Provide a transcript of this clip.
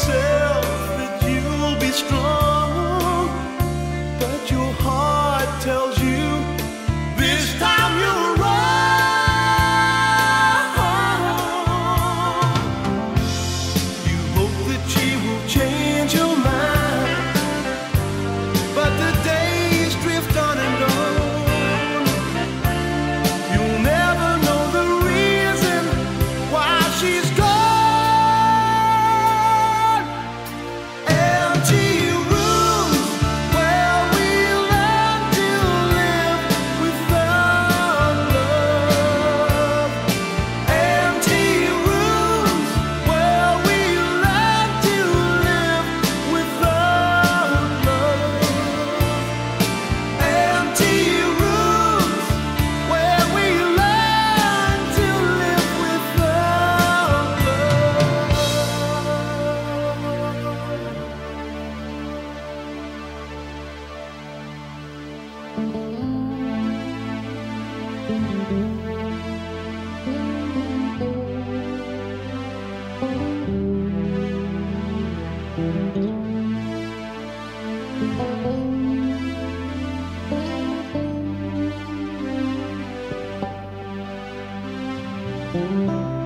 say. Música